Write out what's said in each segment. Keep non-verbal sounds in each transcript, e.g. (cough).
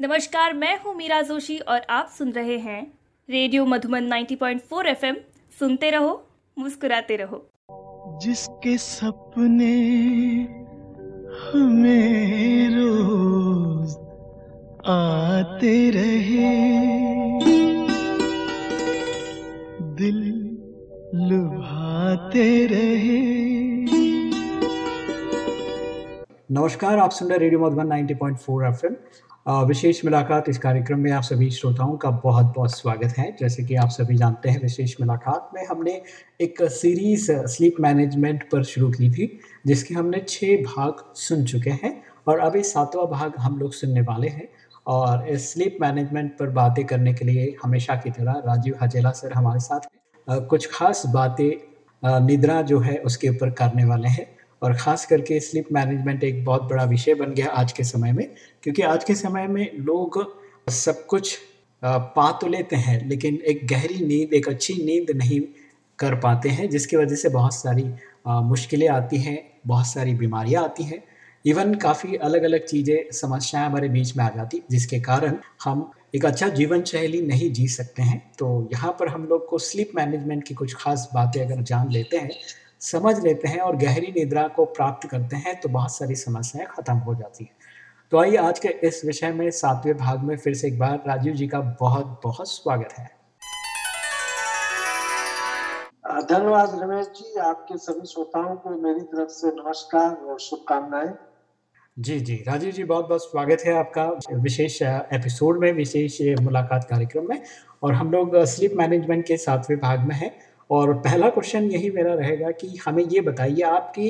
नमस्कार मैं हूँ मीरा जोशी और आप सुन रहे हैं रेडियो मधुबन 90.4 एफएम। सुनते रहो मुस्कुराते रहो। जिसके सपने हमें रोज आते रहे। दिल लुभाते रहे। नमस्कार आप सुन रहे रेडियो मधुबन 90.4 एफएम। विशेष मुलाकात इस कार्यक्रम में आप सभी श्रोताओं का बहुत बहुत स्वागत है। जैसे कि आप सभी जानते हैं, विशेष मुलाकात में हमने एक सीरीज़, स्लीप मैनेजमेंट पर शुरू की थी, जिसके हमने छः भाग सुन चुके हैं और अभी सातवां भाग हम लोग सुनने वाले हैं और इस स्लीप मैनेजमेंट पर बातें करने के लिए हमेशा की तरह राजीव हजेला सर हमारे साथ कुछ खास बातें निद्रा जो है उसके ऊपर करने वाले हैं। और ख़ास करके स्लीप मैनेजमेंट एक बहुत बड़ा विषय बन गया आज के समय में, क्योंकि आज के समय में लोग सब कुछ पा तो लेते हैं, लेकिन एक गहरी नींद, एक अच्छी नींद नहीं कर पाते हैं, जिसकी वजह से बहुत सारी मुश्किलें आती हैं, बहुत सारी बीमारियाँ आती हैं। इवन काफ़ी अलग अलग चीज़ें, समस्याएँ हमारे बीच में आ जाती, जिसके कारण हम एक अच्छा जीवन शैली नहीं जी सकते हैं। तो यहाँ पर हम लोग को स्लीप मैनेजमेंट की कुछ खास बातें अगर जान लेते हैं समझ लेते हैं और गहरी निद्रा को प्राप्त करते हैं तो बहुत सारी समस्याएँ खत्म हो जाती हैं। तो आइए आज के इस विषय में सातवें भाग में फिर से एक बार राजीव जी का बहुत बहुत स्वागत है। धन्यवाद रमेश जी आपके सभी श्रोताओं को मेरी तरफ़ से नमस्कार और शुभकामनाएँ। जी जी राजीव जी बहुत बहुत स्वागत है आपका विशेष एपिसोड में विशेष मुलाकात कार्यक्रम में। और हम लोग स्लीप मैनेजमेंट के सातवें भाग में हैं। और पहला क्वेश्चन यही मेरा रहेगा कि हमें ये बताइए आपकी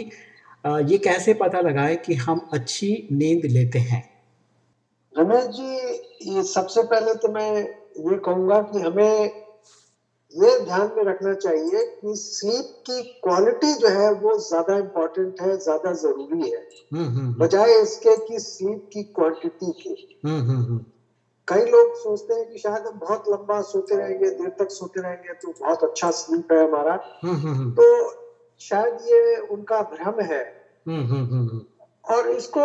ये कैसे पता लगा है कि हम अच्छी नींद लेते हैं? रमेश जी ये सबसे पहले तो मैं ये कहूँगा कि हमें ये ध्यान में रखना चाहिए कि स्लीप की क्वालिटी जो है वो ज़्यादा इम्पोर्टेंट है ज़्यादा ज़रूरी है। हम्म, हम्म, हम्म। बजाय इसके कि स्लीप की क्वांटिटी की। कई लोग सोचते हैं कि शायद हम बहुत लंबा सोते रहेंगे देर तक सोते रहेंगे तो बहुत अच्छा स्लीप है हमारा। हम्म, हम्म, हम्म। तो शायद ये उनका भ्रम है। और इसको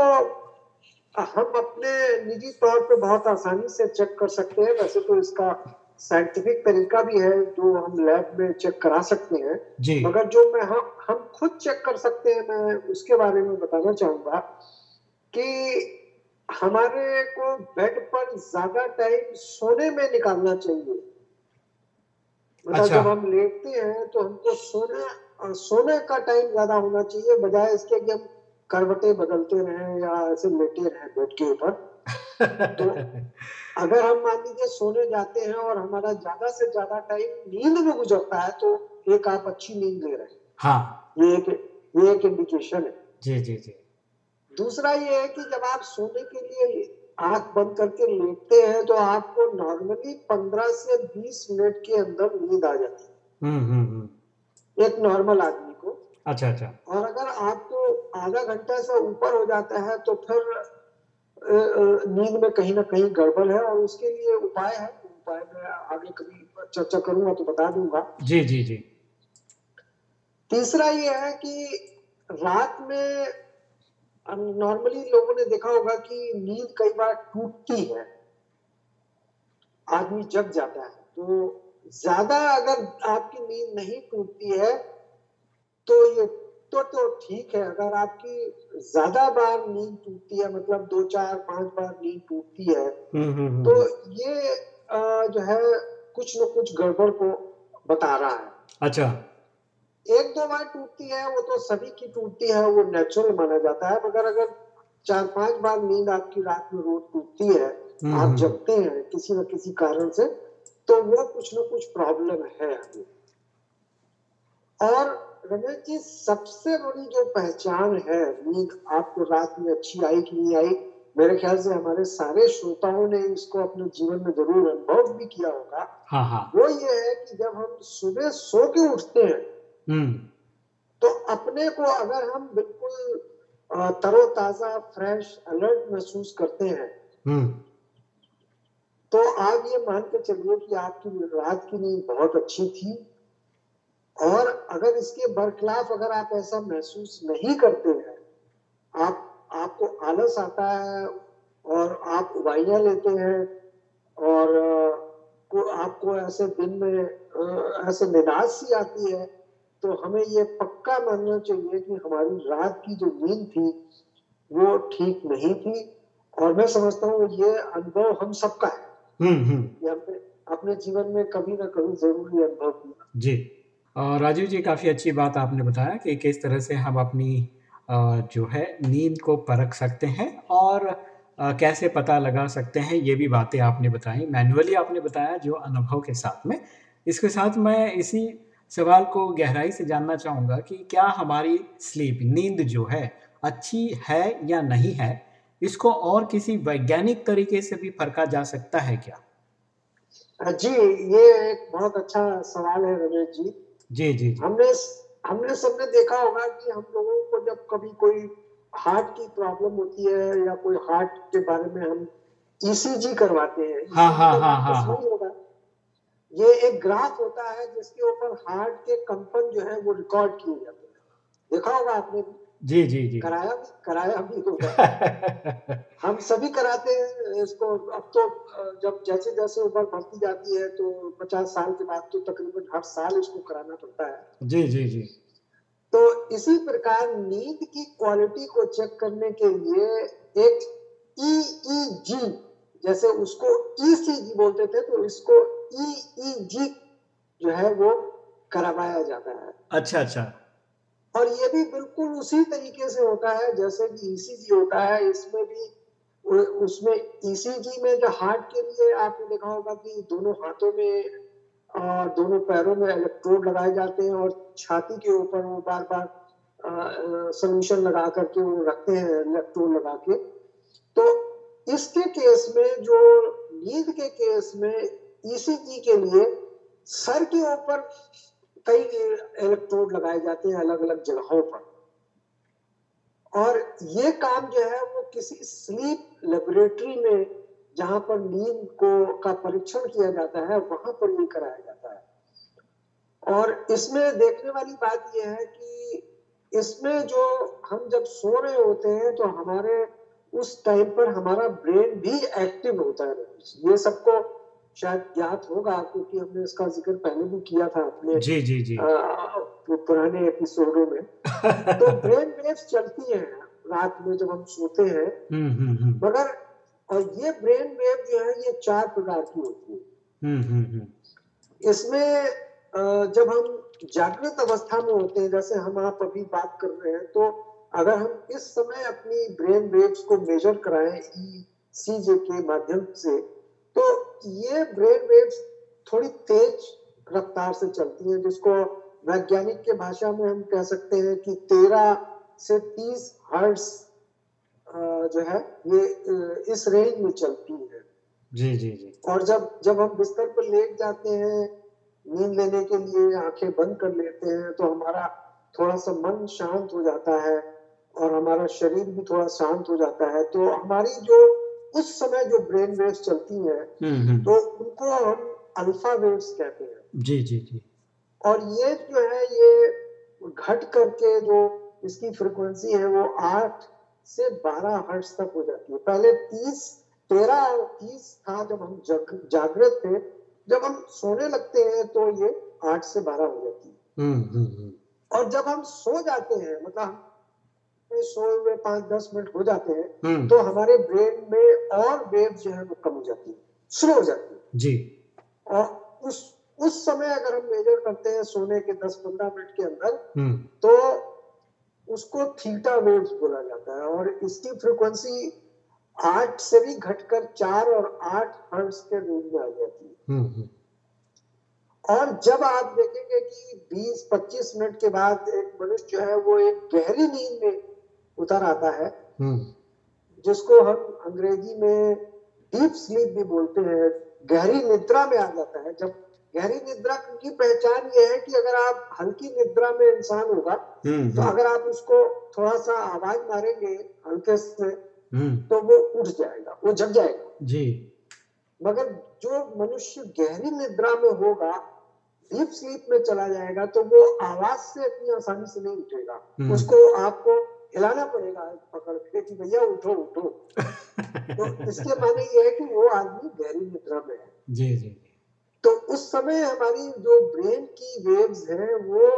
हम अपने निजी तौर पे बहुत आसानी से चेक कर सकते हैं। वैसे तो इसका साइंटिफिक तरीका भी है जो हम लैब में चेक करा सकते हैं। जी। मगर जो मैं हम हम खुद चेक कर सकते हैं मैं उसके बारे में बताना चाहूँगा कि हमारे को बेड पर ज़्यादा टाइम सोने में निकालना चाहिए। मतलब अच्छा। जब हम लेटते हैं तो हमको सोने सोने का टाइम ज़्यादा होना चाहिए बजाय इसके कि हम करवटे बदलते रहे या ऐसे लेटे रहे बेड के ऊपर। तो अगर हम मान लीजिए सोने जाते हैं और हमारा ज़्यादा से ज़्यादा टाइम नींद में गुजरता है तो एक आप अच्छी नींद ले रहे हैं। हाँ। ये एक ये एक इंडिकेशन है। जी जी जी। दूसरा ये है कि जब आप सोने के लिए आँख बंद करके लेटते हैं तो आपको नॉर्मली पंद्रह से बीस मिनट के अंदर नींद आ जाती है। हम्म, हम्म, हम्म। एक नॉर्मल आदमी को। अच्छा अच्छा। और अगर आपको आधा घंटा से ऊपर हो जाता है तो फिर नींद में कहीं ना कहीं गड़बड़ है और उसके लिए उपाय है। उपाय मैं आगे कभी चर्चा करूँगा तो बता दूँगा। जी जी जी। तीसरा ये है कि रात में नॉर्मली लोगों ने देखा होगा कि नींद कई बार टूटती है। आदमी जग जाता है। तो ज़्यादा अगर आपकी नींद नहीं टूटती है तो ये तो तो ठीक है। अगर आपकी ज़्यादा बार नींद टूटती है मतलब दो चार पाँच बार नींद टूटती है हम्म, हम्म, हम्म। तो ये जो है कुछ न कुछ गड़बड़ को बता रहा है। अच्छा। एक दो बार टूटती है वो तो सभी की टूटती है वो नेचुरल माना जाता है मगर अगर चार पाँच बार नींद आपकी रात में रोज टूटती है हम्म, आप हम्म। जगते हैं किसी न किसी कारण से तो वो कुछ न कुछ प्रॉब्लम है और रमेश जी सबसे बड़ी जो पहचान है नींद आपको रात में अच्छी आई कि नहीं आई मेरे ख्याल से हमारे सारे श्रोताओं ने इसको अपने जीवन में ज़रूर अनुभव भी किया होगा हाँ हाँ। वो ये है कि जब हम सुबह सो के उठते हैं। तो अपने को अगर हम बिल्कुल तरोताजा फ्रेश अलर्ट महसूस करते हैं हम्म। तो आप ये मान के चलिए कि आपकी रात की नींद बहुत अच्छी थी और अगर इसके बरखिलाफ अगर आप ऐसा महसूस नहीं करते हैं आप आपको आलस आता है और आप दवाइयाँ लेते हैं और को आपको ऐसे दिन में ऐसे निराश सी आती है तो हमें ये पक्का मानना चाहिए कि हमारी रात की जो नींद थी वो ठीक नहीं थी। और मैं समझता हूँ ये अनुभव हम सबका है। हम्म हम्म। ये हमने अपने जीवन में कभी ना कभी ज़रूर अनुभव किया जी। और राजीव जी काफ़ी अच्छी बात आपने बताया कि किस तरह से हम अपनी जो है नींद को परख सकते हैं और कैसे पता लगा सकते हैं ये भी बातें आपने बताई। मैनुअली आपने बताया जो अनुभव के साथ में। इसके साथ मैं इसी सवाल को गहराई से जानना चाहूँगा कि क्या हमारी स्लीप नींद जो है अच्छी है या नहीं है? इसको और किसी वैज्ञानिक तरीके से भी परखा जा सकता है क्या? जी ये एक बहुत अच्छा सवाल है रमेश जी। जी जी जी। हमने हमने सबने देखा होगा कि हम लोगों को जब कभी कोई हार्ट की प्रॉब्लम होती है या कोई हार्ट के बारे में हम ईसीजी करवाते हैं हाँ, हाँ, का हाँ, नाम तो हाँ, ही। होगा। ये एक ग्राफ होता है जिसके ऊपर हार्ट के कंपन जो है वो रिकॉर्ड किए जाते हैं। देखा होगा आपने? भी, जी जी जी। कराया भी कराया भी होगा। (laughs) हम सभी कराते हैं इसको। अब तो जब जैसे जैसे उम्र बढ़ती जाती है तो पचास साल के बाद तो तकरीबन हर साल इसको कराना पड़ता है। जी जी जी। तो इसी प्रकार नींद की क्वालिटी को चेक करने के लिए एक ईईजी जैसे उसको ईसीजी बोलते थे तो इसको ईईजी जो है वो करवाया जाता है। अच्छा अच्छा। और ये भी बिल्कुल उसी तरीके से होता है जैसे कि ईसीजी होता है। इसमें भी उसमें ईसीजी में जो हार्ट के लिए आपने देखा होगा कि दोनों हाथों में और दोनों पैरों में इलेक्ट्रोड लगाए जाते हैं और छाती के ऊपर वो बार बार सोल्यूशन लगा करके वो रखते हैं इलेक्ट्रोड लगा के। तो इसके केस में जो नींद के केस में ईसीजी के लिए सर के ऊपर कई इलेक्ट्रोड लगाए जाते हैं अलग अलग जगहों पर। और ये काम जो है वो किसी स्लीप लेबोरेटरी में जहाँ पर नींद को, का परीक्षण किया जाता है, वहाँ पर ये कराया जाता है। और इसमें देखने वाली बात यह है कि इसमें जो हम जब सो रहे होते हैं तो हमारे उस टाइम पर हमारा ब्रेन भी एक्टिव होता है। ये सबको शायद ज्ञात होगा क्योंकि हमने इसका ज़िक्र पहले भी किया था अपने जी जी जी। आ, पुराने एपिसोडों में। (laughs) तो ब्रेन वेव्स चलती हैं रात में जब हम सोते हैं। हम्म हम्म हम्म। मगर और ये ब्रेन वेव जो है ये चार प्रकार की होती है। इसमें जब हम जागृत अवस्था में होते हैं जैसे हम आप अभी बात कर रहे हैं तो अगर हम इस समय अपनी ब्रेन वेव्स को मेजर कराएँ ई सी के माध्यम से तो ये ब्रेन वेव्स थोड़ी तेज रफ्तार से चलती हैं जिसको वैज्ञानिक के भाषा में हम कह सकते हैं कि तेरह से तीस हर्ट्स जो है ये इस रेंज में चलती है। जी जी जी। और जब जब हम बिस्तर पर लेट जाते हैं नींद लेने के लिए आँखें बंद कर लेते हैं तो हमारा थोड़ा सा मन शांत हो जाता है और हमारा शरीर भी थोड़ा शांत हो जाता है। तो हमारी जो उस समय जो ब्रेन वेव्स चलती हैं हम्म हम्म। तो उनको हम अल्फ़ा वेव्स कहते हैं। जी जी जी। और ये जो है ये घट करके जो इसकी फ्रिक्वेंसी है वो आठ से बारह हर्ट्ज तक हो जाती है। पहले तीस तेरह तीस था जब हम जग, जागृत थे। जब हम सोने लगते हैं तो ये आठ से बारह हो जाती है। हम्म और जब हम सो जाते हैं मतलब हम सोए हुए पाँच दस मिनट हो जाते हैं हम्म। तो हमारे ब्रेन में और वेव जो है वो कम हो जाती है स्लो हो जाती है। जी। और उस उस समय अगर हम मेजर करते हैं सोने के 10-15 मिनट के अंदर हम्म। तो उसको थीटा वेव्स बोला जाता है और इसकी फ्रीक्वेंसी आठ से भी घटकर चार और आठ हर्ट्ज के रेंज में आ जाती है। हम्म और जब आप देखेंगे कि 20-25 मिनट के बाद एक मनुष्य जो है वो एक गहरी नींद में उतर आता है। हम्म। जिसको हम अंग्रेज़ी में डीप स्लीप भी बोलते हैं गहरी निद्रा में आ जाता है। जब गहरी निद्रा की पहचान ये है कि अगर आप हल्की निद्रा में इंसान होगा हम्म तो अगर आप उसको थोड़ा सा आवाज़ मारेंगे हल्के से हम्म। तो वो उठ जाएगा वो जग जाएगा। जी। मगर जो मनुष्य गहरी निद्रा में होगा डीप स्लीप में चला जाएगा तो वो आवाज़ से इतनी आसानी से नहीं उठेगा। हम्म। उसको आपको हिलाना पड़ेगा पकड़ के कि भैया उठो उठो। (laughs) तो इसके माने ये है कि वो आदमी गहरी निद्रा में है। जी जी तो उस समय हमारी जो ब्रेन की वेव्स हैं वो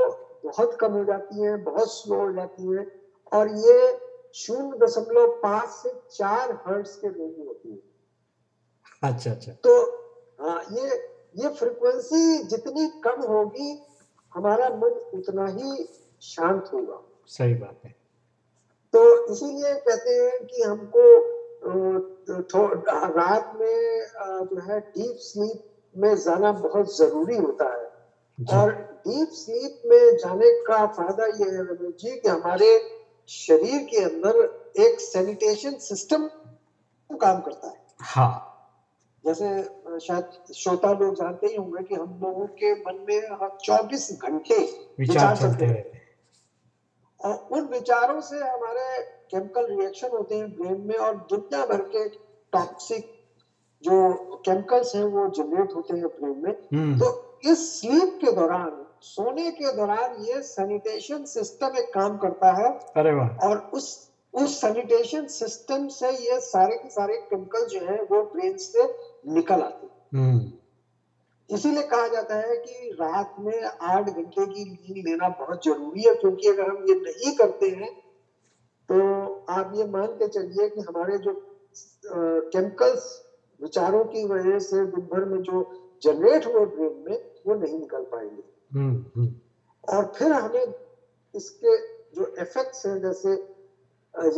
बहुत कम हो जाती हैं बहुत स्लो हो जाती हैं और ये शून्य दशमलव पाँच से चार हर्ट्स के रेंज में होती है। अच्छा अच्छा। तो हाँ ये ये फ्रिक्वेंसी जितनी कम होगी हमारा मन उतना ही शांत होगा। सही बात है। तो इसीलिए कहते हैं कि हमको रात में जो है डीप स्लीप में जाना बहुत ज़रूरी होता है। और डीप स्लीप में जाने का फ़ायदा ये है रमेश जी कि हमारे शरीर के अंदर एक सैनिटेशन सिस्टम काम करता है। हाँ। जैसे शायद श्रोता लोग जानते ही होंगे कि हम लोगों के मन में चौबीस घंटे विचार चलते रहते हैं। उन विचारों से हमारे केमिकल रिएक्शन होते हैं ब्रेन में और दुनिया भर के टॉक्सिक जो केमिकल्स हैं वो जनरेट होते हैं ब्रेन में। हम्म। तो इस स्लीप के दौरान सोने के दौरान ये सैनिटेशन सिस्टम एक काम करता है अरे वाह। और उस उस सैनिटेशन सिस्टम से ये सारे के सारे केमिकल जो है वो ब्रेन से निकल आते हैं। हम्म। इसीलिए कहा जाता है कि रात में आठ घंटे की नींद लेना बहुत ज़रूरी है क्योंकि अगर हम ये नहीं करते हैं तो आप ये मान के चलिए कि हमारे जो केमिकल्स विचारों की वजह से दिन भर में जो जनरेट हुए ब्रेन में वो नहीं निकल पाएँगे। हम्म हम्म। और फिर हमें इसके जो इफेक्ट्स हैं जैसे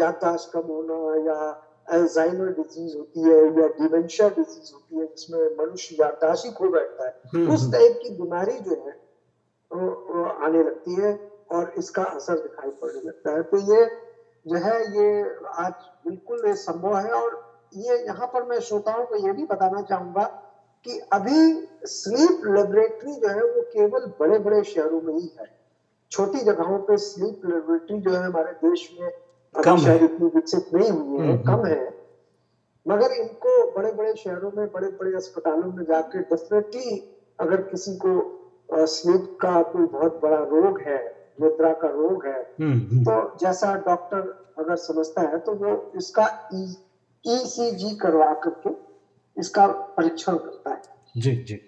याददाश्त कम होना या अल्जाइमर डिज़ीज़ होती है या डिमेंशिया डिज़ीज़ होती है जिसमें मनुष्य याददाश्त ही खो बैठता है हम्म, उस हम्म। टाइप की बीमारी जो है वो, वो आने लगती है और इसका असर दिखाई पड़ने लगता है तो ये जो है ये आज बिल्कुल संभव है और ये यहाँ पर मैं श्रोताओं को ये भी बताना चाहूँगा कि अभी स्लीप लेबोरेटरी जो है वो केवल बड़े बड़े शहरों में ही है छोटी जगहों पे स्लीप लेबोरेटरी जो है हमारे देश में कम है। शायद इतनी विकसित नहीं हुई है हम्म, कम है। मगर इनको बड़े बड़े शहरों में बड़े बड़े अस्पतालों में जाके डेफिनेटली अगर किसी को स्लीप का कोई बहुत बड़ा रोग है निद्रा का रोग है हम्म हम्म। तो जैसा डॉक्टर अगर समझता है तो वो इसका ईसीजी करवा करके इसका परीक्षण करता है। जी जी।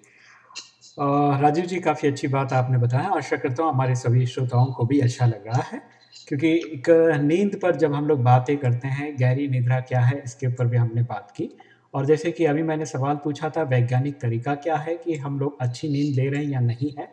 राजीव जी काफ़ी अच्छी बात आपने बताया। आशा करता हूँ हमारे सभी श्रोताओं को भी अच्छा लग रहा है। क्योंकि एक नींद पर जब हम लोग बातें करते हैं, गहरी निद्रा क्या है, इसके ऊपर भी हमने बात की। और जैसे कि अभी मैंने सवाल पूछा था, वैज्ञानिक तरीका क्या है कि हम लोग अच्छी नींद ले रहे हैं या नहीं है?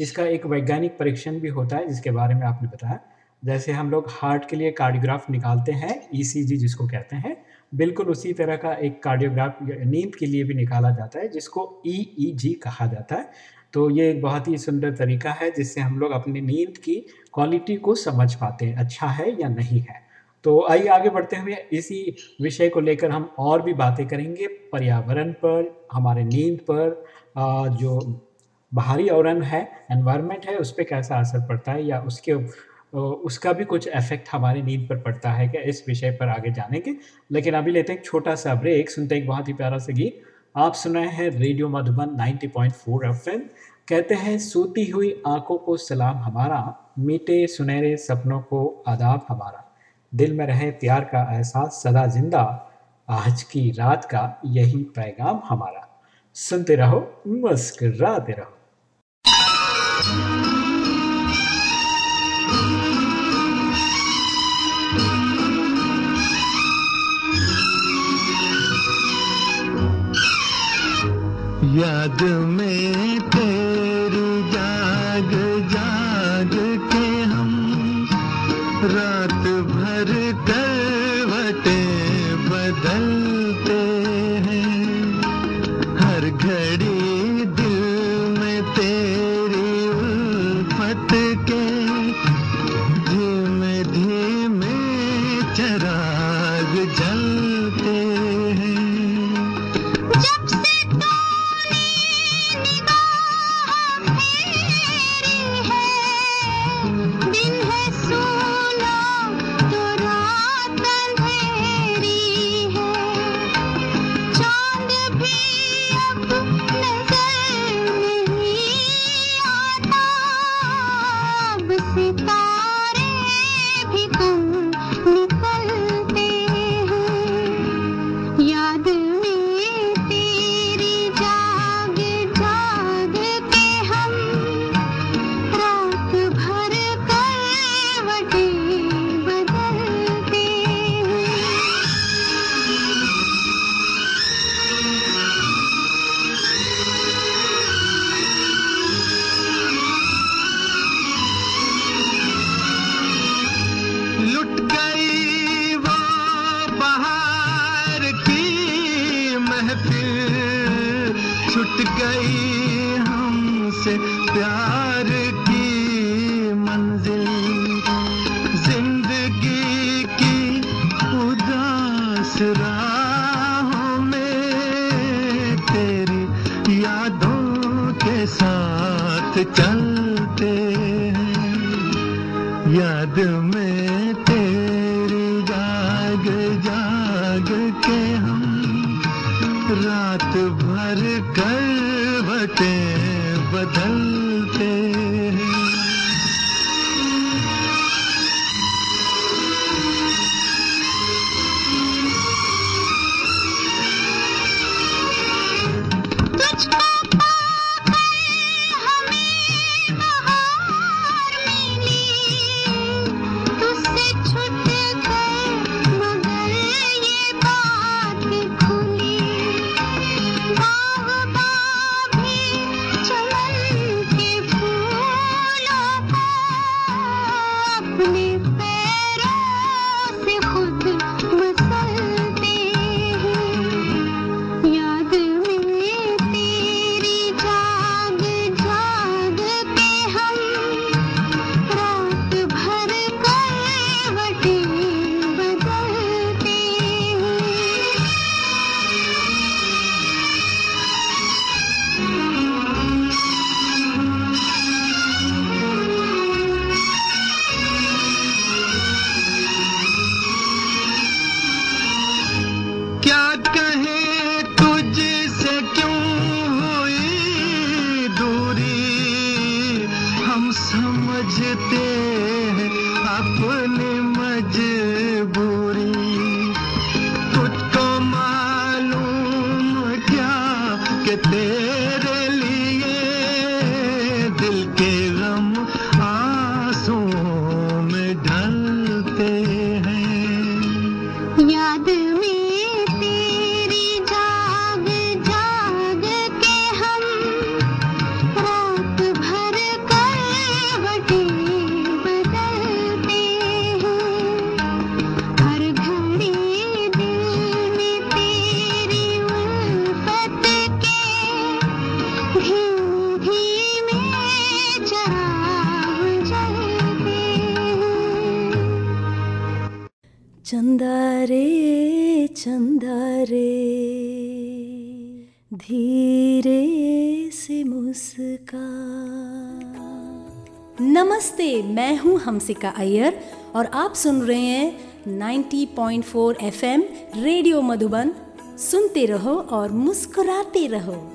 इसका एक वैज्ञानिक परीक्षण भी होता है, जिसके बारे में आपने बताया। जैसे हम लोग हार्ट के लिए कार्डियोग्राफ निकालते हैं ईसीजी जिसको कहते हैं, बिल्कुल उसी तरह का एक कार्डियोग्राफ, नींद के लिए भी निकाला जाता है, जिसको ईईजी कहा जाता है। तो ये एक बहुत ही सुंदर तरीका है जिससे हम लोग अपनी नींद की क्वालिटी को समझ पाते हैं अच्छा है या नहीं है। तो आइए आगे बढ़ते हुए इसी विषय को लेकर हम और भी बातें करेंगे। पर्यावरण पर, हमारे नींद पर जो बाहरी आवरण है एनवायरनमेंट है, उस पर कैसा असर पड़ता है या उसके उसका भी कुछ इफ़ेक्ट हमारी नींद पर पड़ता है क्या? इस विषय पर आगे जानेंगे। लेकिन अभी लेते हैं एक छोटा सा ब्रेक सुनते हैं एक बहुत ही प्यारा सा गीत। आप सुन रहे हैं रेडियो मधुबन 90.4 एफएम। कहते हैं, सोती हुई आँखों को सलाम हमारा, मीठे सुनहरे सपनों को आदाब हमारा। दिल में रहे प्यार का एहसास, सदा ज़िंदा, आज की रात का यही पैगाम हमारा। सुनते रहो, मुस्कराते रहो। याद में तेरी नमस्ते, मैं हूँ हमसिका अय्यर और आप सुन रहे हैं 90.4 एफएम रेडियो मधुबन। सुनते रहो और मुस्कुराते रहो।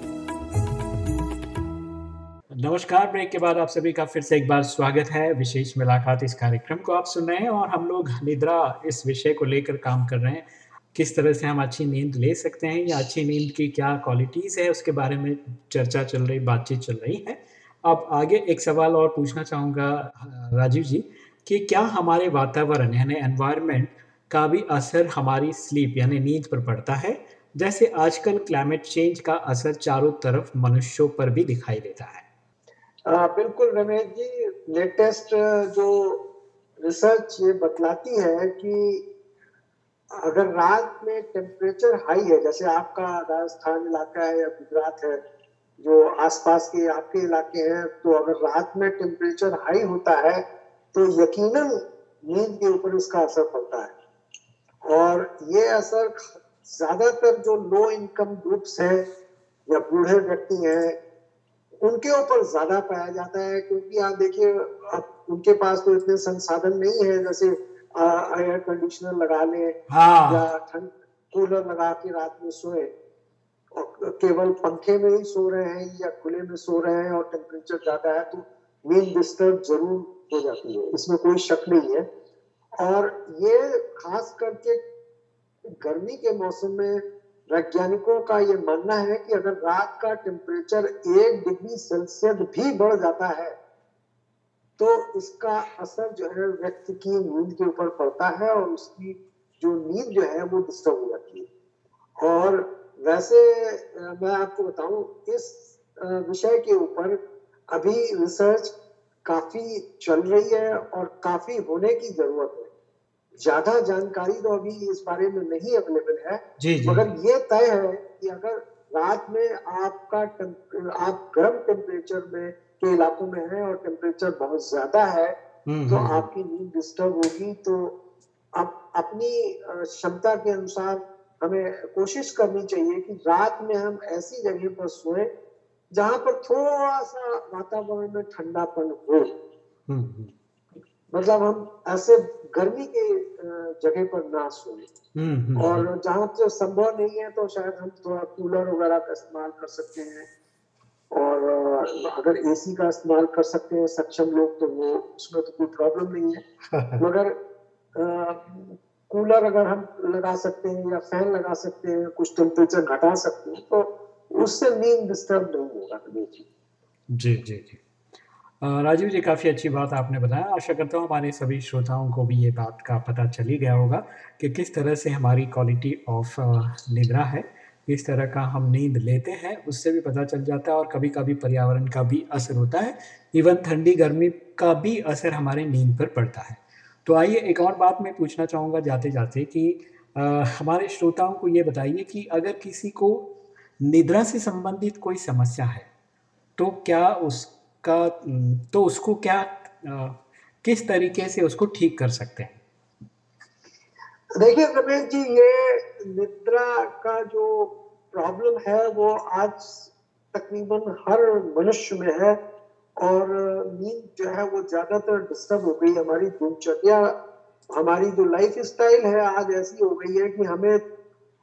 नमस्कार, ब्रेक के बाद आप सभी का फिर से एक बार स्वागत है। विशेष मुलाकात इस कार्यक्रम को आप सुन रहे हैं और हम लोग निद्रा इस विषय को लेकर काम कर रहे हैं। किस तरह से हम अच्छी नींद ले सकते हैं या अच्छी नींद की क्या क्वालिटीज़ है, उसके बारे में चर्चा चल रही, बातचीत चल रही है। अब आगे एक सवाल और पूछना चाहूँगा राजीव जी कि क्या हमारे वातावरण यानी एनवायरनमेंट का भी असर हमारी स्लीप यानी नींद पर पड़ता है? जैसे आजकल क्लाइमेट चेंज का असर चारों तरफ़ मनुष्यों पर भी दिखाई देता है। आ, बिल्कुल रमेश जी लेटेस्ट जो रिसर्च ये बतलाती है कि अगर रात में टेम्परेचर हाई है जैसे आपका राजस्थान इलाका है या गुजरात है जो आसपास के आपके इलाके हैं तो अगर रात में टेम्परेचर हाई होता है तो यकीनन नींद के ऊपर इसका असर पड़ता है। और ये असर ज़्यादातर जो लो इनकम ग्रुप्स हैं या बूढ़े व्यक्ति हैं उनके ऊपर ज़्यादा पाया जाता है क्योंकि आप देखिए अब उनके पास तो इतने संसाधन नहीं है जैसे एयर कंडीशनर लगा लें हाँ। या ठंड कूलर लगा के रात में सोए। केवल पंखे में ही सो रहे हैं या खुले में सो रहे हैं और टेम्परेचर ज़्यादा है तो नींद डिस्टर्ब ज़रूर हो जाती है। इसमें कोई शक नहीं है। और ये खास करके गर्मी के मौसम में वैज्ञानिकों का ये मानना है कि अगर रात का टेम्परेचर एक डिग्री सेल्सियस भी बढ़ जाता है तो इसका असर जो है व्यक्ति की नींद के ऊपर पड़ता है और उसकी जो नींद जो है वो डिस्टर्ब हो जाती है। और वैसे मैं आपको बताऊँ इस विषय के ऊपर अभी रिसर्च काफ़ी चल रही है और काफ़ी होने की ज़रूरत है। ज़्यादा जानकारी तो अभी इस बारे में नहीं अवेलेबल है जी जी। मगर ये तय है कि अगर रात में आपका आप गर्म टेम्परेचर में के इलाकों में है और टेम्परेचर बहुत ज़्यादा है हम्म, तो हम्म, आपकी नींद डिस्टर्ब होगी तो आप अपनी क्षमता के अनुसार हमें कोशिश करनी चाहिए कि रात में हम ऐसी जगह पर सोएँ जहाँ पर थोड़ा सा वातावरण में ठंडापन हो। हम्म, हम्म, मतलब हम ऐसे गर्मी के जगह पर ना सोएँ। हम्म, और जहाँ से संभव नहीं है तो शायद हम थोड़ा कूलर वगैरह का इस्तेमाल कर सकते हैं। और अगर एसी का इस्तेमाल कर सकते हैं सक्षम लोग तो वो उसमें तो कोई प्रॉब्लम नहीं है। (laughs) मगर कूलर अगर हम लगा सकते हैं या फ़ैन लगा सकते हैं, कुछ टेम्परेचर घटा सकते हैं तो उससे नींद डिस्टर्ब नहीं होगा। जी जी जी। राजीव जी, काफ़ी अच्छी बात आपने बताया। आशा करता हूँ हमारे सभी श्रोताओं को भी ये बात का पता चल ही गया होगा कि किस तरह से हमारी क्वालिटी ऑफ़ निद्रा है, किस तरह का हम नींद लेते हैं, उससे भी पता चल जाता है और कभी कभी पर्यावरण का भी असर होता है। इवन ठंडी गर्मी का भी असर हमारे नींद पर पड़ता है। तो आइए एक और बात मैं पूछना चाहूँगा जाते जाते कि अ, हमारे श्रोताओं को ये बताइए कि अगर किसी को निद्रा से संबंधित कोई समस्या है तो क्या उसका तो उसको क्या अ, किस तरीके से उसको ठीक कर सकते हैं? देखिए रमेश जी ये निद्रा का जो प्रॉब्लम है वो आज तकरीबन हर मनुष्य में है। और नींद जो है वो ज़्यादातर डिस्टर्ब हो गई हमारी दिनचर्या। हमारी जो लाइफ स्टाइल है आज ऐसी हो गई है कि हमें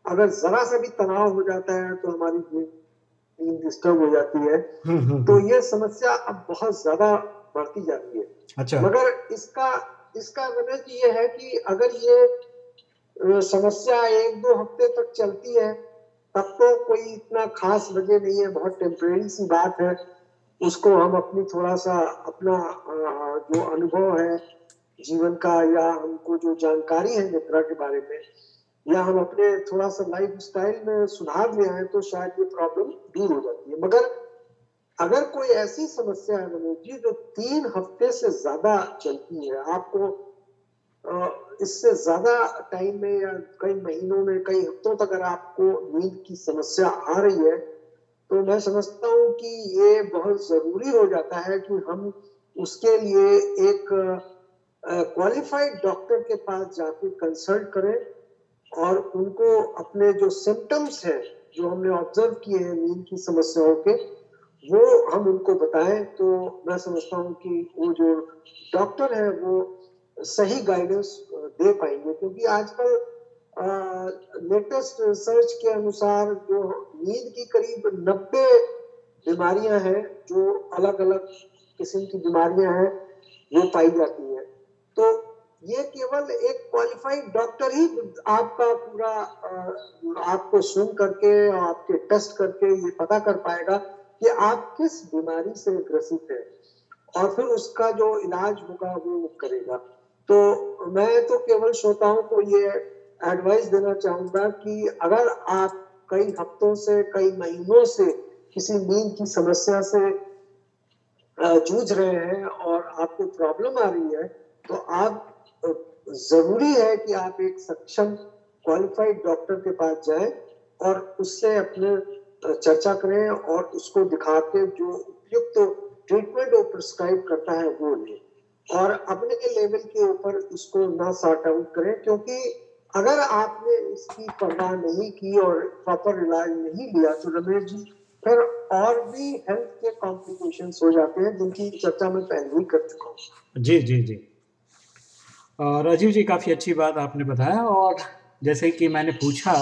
अगर जरा सा भी तनाव हो जाता है तो हमारी नींद डिस्टर्ब हो जाती है। हम्म, हम्म, तो हम्म, ये समस्या अब बहुत ज़्यादा बढ़ती जाती है। अच्छा। मगर इसका इसका रमेश जी ये है कि अगर ये समस्या एक दो हफ़्ते तक चलती है तब तो कोई इतना खास वजह नहीं है। बहुत टेम्परेरी सी बात है। उसको हम अपनी थोड़ा सा अपना जो अनुभव है जीवन का या हमको जो जानकारी है निद्रा के बारे में, या हम अपने थोड़ा सा लाइफ स्टाइल में सुधार ले आए तो शायद ये प्रॉब्लम दूर हो जाती है। मगर अगर कोई ऐसी समस्या है मनोज जी जो तीन हफ़्ते से ज़्यादा चलती है, आपको इससे ज़्यादा टाइम में या कई महीनों में, कई हफ्तों तक अगर आपको नींद की समस्या आ रही है तो मैं समझता हूँ कि ये बहुत ज़रूरी हो जाता है कि हम उसके लिए एक क्वालिफाइड डॉक्टर के पास जाके कंसल्ट करें और उनको अपने जो सिम्टम्स हैं, जो हमने ऑब्ज़र्व किए हैं, नींद की समस्याओं के, वो हम उनको बताएँ। तो मैं समझता हूँ कि वो जो डॉक्टर है, वो सही गाइडेंस दे पाएँगे। क्योंकि आजकल लेटेस्ट रिसर्च के अनुसार जो नींद की करीब 90 बीमारियाँ हैं, जो अलग अलग किस्म की बीमारियाँ हैं, वो पाई जाती हैं। तो ये केवल एक क्वालिफाइड डॉक्टर ही आपका पूरा आपको सुन करके और आपके टेस्ट करके ये पता कर पाएगा कि आप किस बीमारी से ग्रसित है और फिर उसका जो इलाज होगा वो करेगा। तो मैं तो केवल श्रोताओं को ये एडवाइस देना चाहूँगा कि अगर आप कई हफ्तों से, कई महीनों से किसी नींद की समस्या से जूझ रहे हैं और आपको प्रॉब्लम आ रही है तो आप ज़रूरी है कि आप एक सक्षम क्वालिफाइड डॉक्टर के पास जाएँ और उससे अपने चर्चा करें और उसको दिखा के जो उपयुक्त तो ट्रीटमेंट वो प्रिस्क्राइब करता है वो लें। और अपने के लेवल के ऊपर इसको ना सॉर्ट आउट करें, क्योंकि अगर आपने इसकी परवाह नहीं की और प्रॉपर इलाज नहीं लिया तो रमेश जी, फिर और भी हेल्थ के कॉम्प्लिकेशन हो जाते हैं जिनकी चर्चा में पहले ही कर चुका हूँ। जी जी जी। राजीव जी, काफ़ी अच्छी बात आपने बताया और जैसे कि मैंने पूछा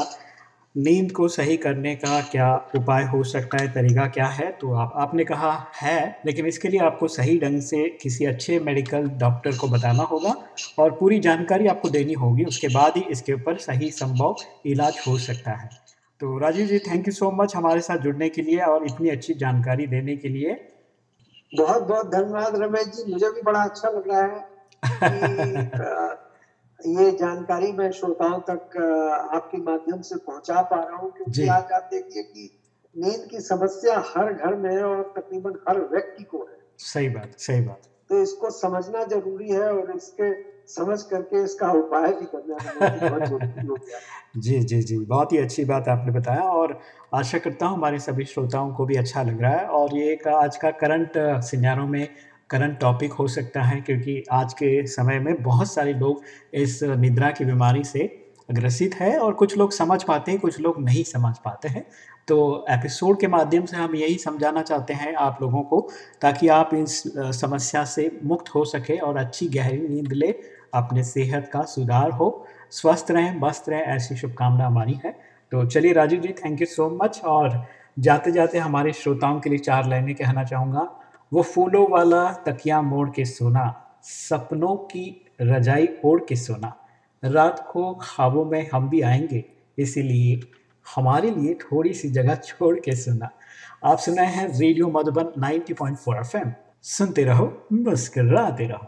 नींद को सही करने का क्या उपाय हो सकता है तरीका क्या है? तो आप आपने कहा है लेकिन इसके लिए आपको सही ढंग से किसी अच्छे मेडिकल डॉक्टर को बताना होगा और पूरी जानकारी आपको देनी होगी। उसके बाद ही इसके ऊपर सही संभव इलाज हो सकता है। तो Rajiv ji thank you so much हमारे साथ जुड़ने के लिए और इतनी अच्छी जानकारी देने के लिए। बहुत बहुत धन्यवाद रमेश जी मुझे भी बड़ा अच्छा लग रहा है (laughs) ये जानकारी मैं श्रोताओं तक आपके माध्यम से पहुँचा पा रहा हूँ क्योंकि आज आप देखिए कि नींद की समस्या हर घर में है और तकरीबन हर व्यक्ति को है। सही बात सही बात। तो इसको समझना ज़रूरी है और इसके समझ करके इसका उपाय भी करना जी ज़रूरी हो गया। (laughs) जी जी जी। बहुत ही अच्छी बात आपने बताया और आशा करता हूँ हमारे सभी श्रोताओं को भी अच्छा लग रहा है और ये एक आज का करंट सिनारों में करंट टॉपिक हो सकता है, क्योंकि आज के समय में बहुत सारे लोग इस निद्रा की बीमारी से ग्रसित है और कुछ लोग समझ पाते हैं, कुछ लोग नहीं समझ पाते हैं। तो एपिसोड के माध्यम से हम यही समझाना चाहते हैं आप लोगों को, ताकि आप इस समस्या से मुक्त हो सके और अच्छी गहरी नींद ले, अपने सेहत का सुधार हो, स्वस्थ रहें, मस्त रहें, ऐसी शुभकामना हमारी है। तो चलिए Rajiv ji thank you so much और जाते जाते हमारे श्रोताओं के लिए चार लाइनें कहना चाहूँगा। वो फूलों वाला तकिया मोड़ के सोना, सपनों की रजाई ओढ़ के सोना। रात को ख्वाबों में हम भी आएँगे, इसीलिए हमारे लिए थोड़ी सी जगह छोड़ के सुना। आप सुनाए हैं रेडियो मधुबन 90.4 एफएम। सुनते रहो, मुस्कराते रहो।